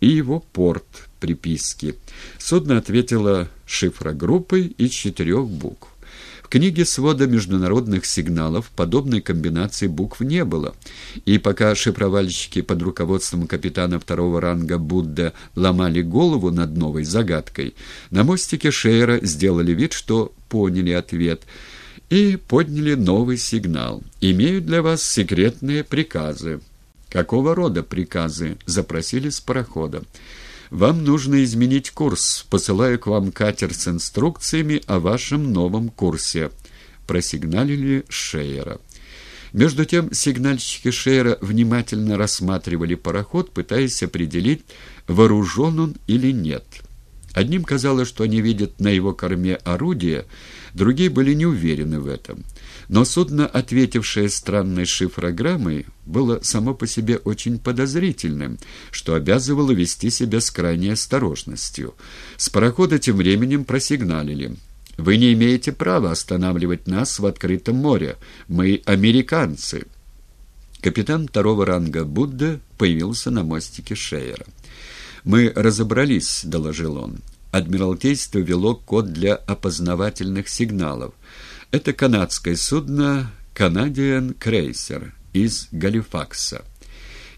и его порт приписки. Судно ответило шифрогруппой из четырех букв. В книге свода международных сигналов подобной комбинации букв не было, и пока шифровальщики под руководством капитана второго ранга Будда ломали голову над новой загадкой, на мостике Шейера сделали вид, что поняли ответ и подняли новый сигнал. «Имею для вас секретные приказы». «Какого рода приказы?» — запросили с парохода. Вам нужно изменить курс. Посылаю к вам катер с инструкциями о вашем новом курсе», — просигналили Шейера. Между тем сигнальщики Шейера внимательно рассматривали пароход, пытаясь определить, вооружен он или нет. Одним казалось, что они видят на его корме орудие, другие были не уверены в этом. Но судно, ответившее странной шифрограммой, было само по себе очень подозрительным, что обязывало вести себя с крайней осторожностью. С парохода тем временем просигналили. «Вы не имеете права останавливать нас в открытом море. Мы американцы». Капитан второго ранга Будда появился на мостике Шейера. «Мы разобрались», — доложил он. «Адмиралтейство вело код для опознавательных сигналов. Это канадское судно «Канадиан Крейсер» из Галифакса.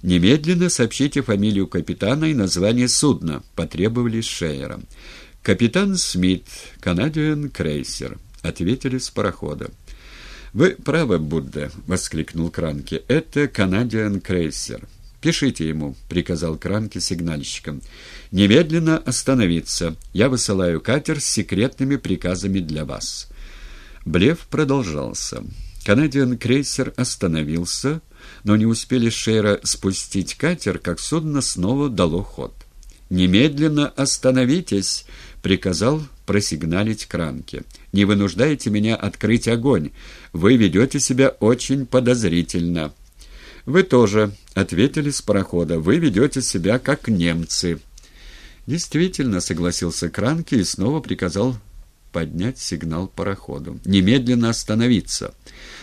«Немедленно сообщите фамилию капитана и название судна», — потребовали Шейера. «Капитан Смит, Канадиан Крейсер», — ответили с парохода. «Вы правы, Будда», — воскликнул Кранки. «Это Канадиан Крейсер». «Пишите ему», — приказал Кранки сигнальщикам. «Немедленно остановиться. Я высылаю катер с секретными приказами для вас». Блеф продолжался. Канадиан крейсер остановился, но не успели Шейра спустить катер, как судно снова дало ход. «Немедленно остановитесь!» — приказал просигналить Кранке. «Не вынуждайте меня открыть огонь. Вы ведете себя очень подозрительно». «Вы тоже», — ответили с парохода. «Вы ведете себя как немцы». «Действительно», — согласился Кранки и снова приказал поднять сигнал пароходу. «Немедленно остановиться».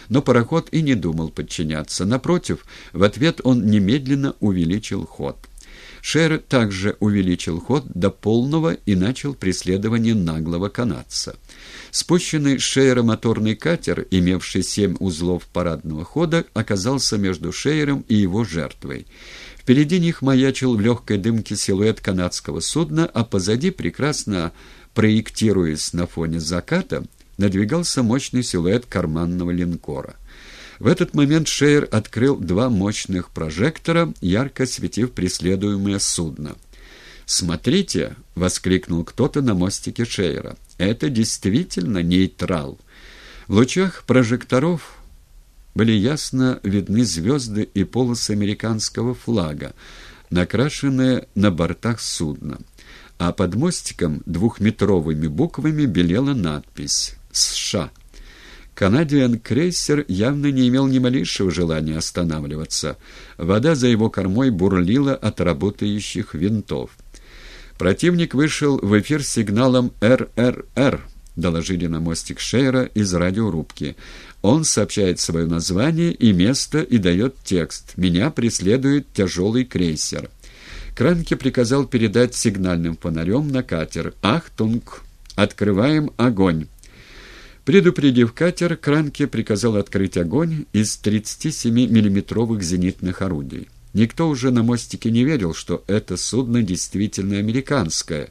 Но пароход и не думал подчиняться. Напротив, в ответ он немедленно увеличил ход. Шер также увеличил ход до полного и начал преследование наглого канадца. Спущенный с моторный катер, имевший семь узлов парадного хода, оказался между Шейером и его жертвой. Впереди них маячил в легкой дымке силуэт канадского судна, а позади, прекрасно проектируясь на фоне заката, надвигался мощный силуэт карманного линкора. В этот момент Шейер открыл два мощных прожектора, ярко светив преследуемое судно. «Смотрите!» — воскликнул кто-то на мостике Шейера. «Это действительно нейтрал!» В лучах прожекторов были ясно видны звезды и полосы американского флага, накрашенные на бортах судна. А под мостиком двухметровыми буквами белела надпись «США». Канадиан крейсер явно не имел ни малейшего желания останавливаться. Вода за его кормой бурлила от работающих винтов. Противник вышел в эфир с сигналом «РРР», доложили на мостик Шейра из радиорубки. Он сообщает свое название и место и дает текст. «Меня преследует тяжелый крейсер». Кранке приказал передать сигнальным фонарем на катер. «Ахтунг! Открываем огонь!» Предупредив катер, Кранке приказал открыть огонь из 37 миллиметровых зенитных орудий. Никто уже на мостике не верил, что это судно действительно американское,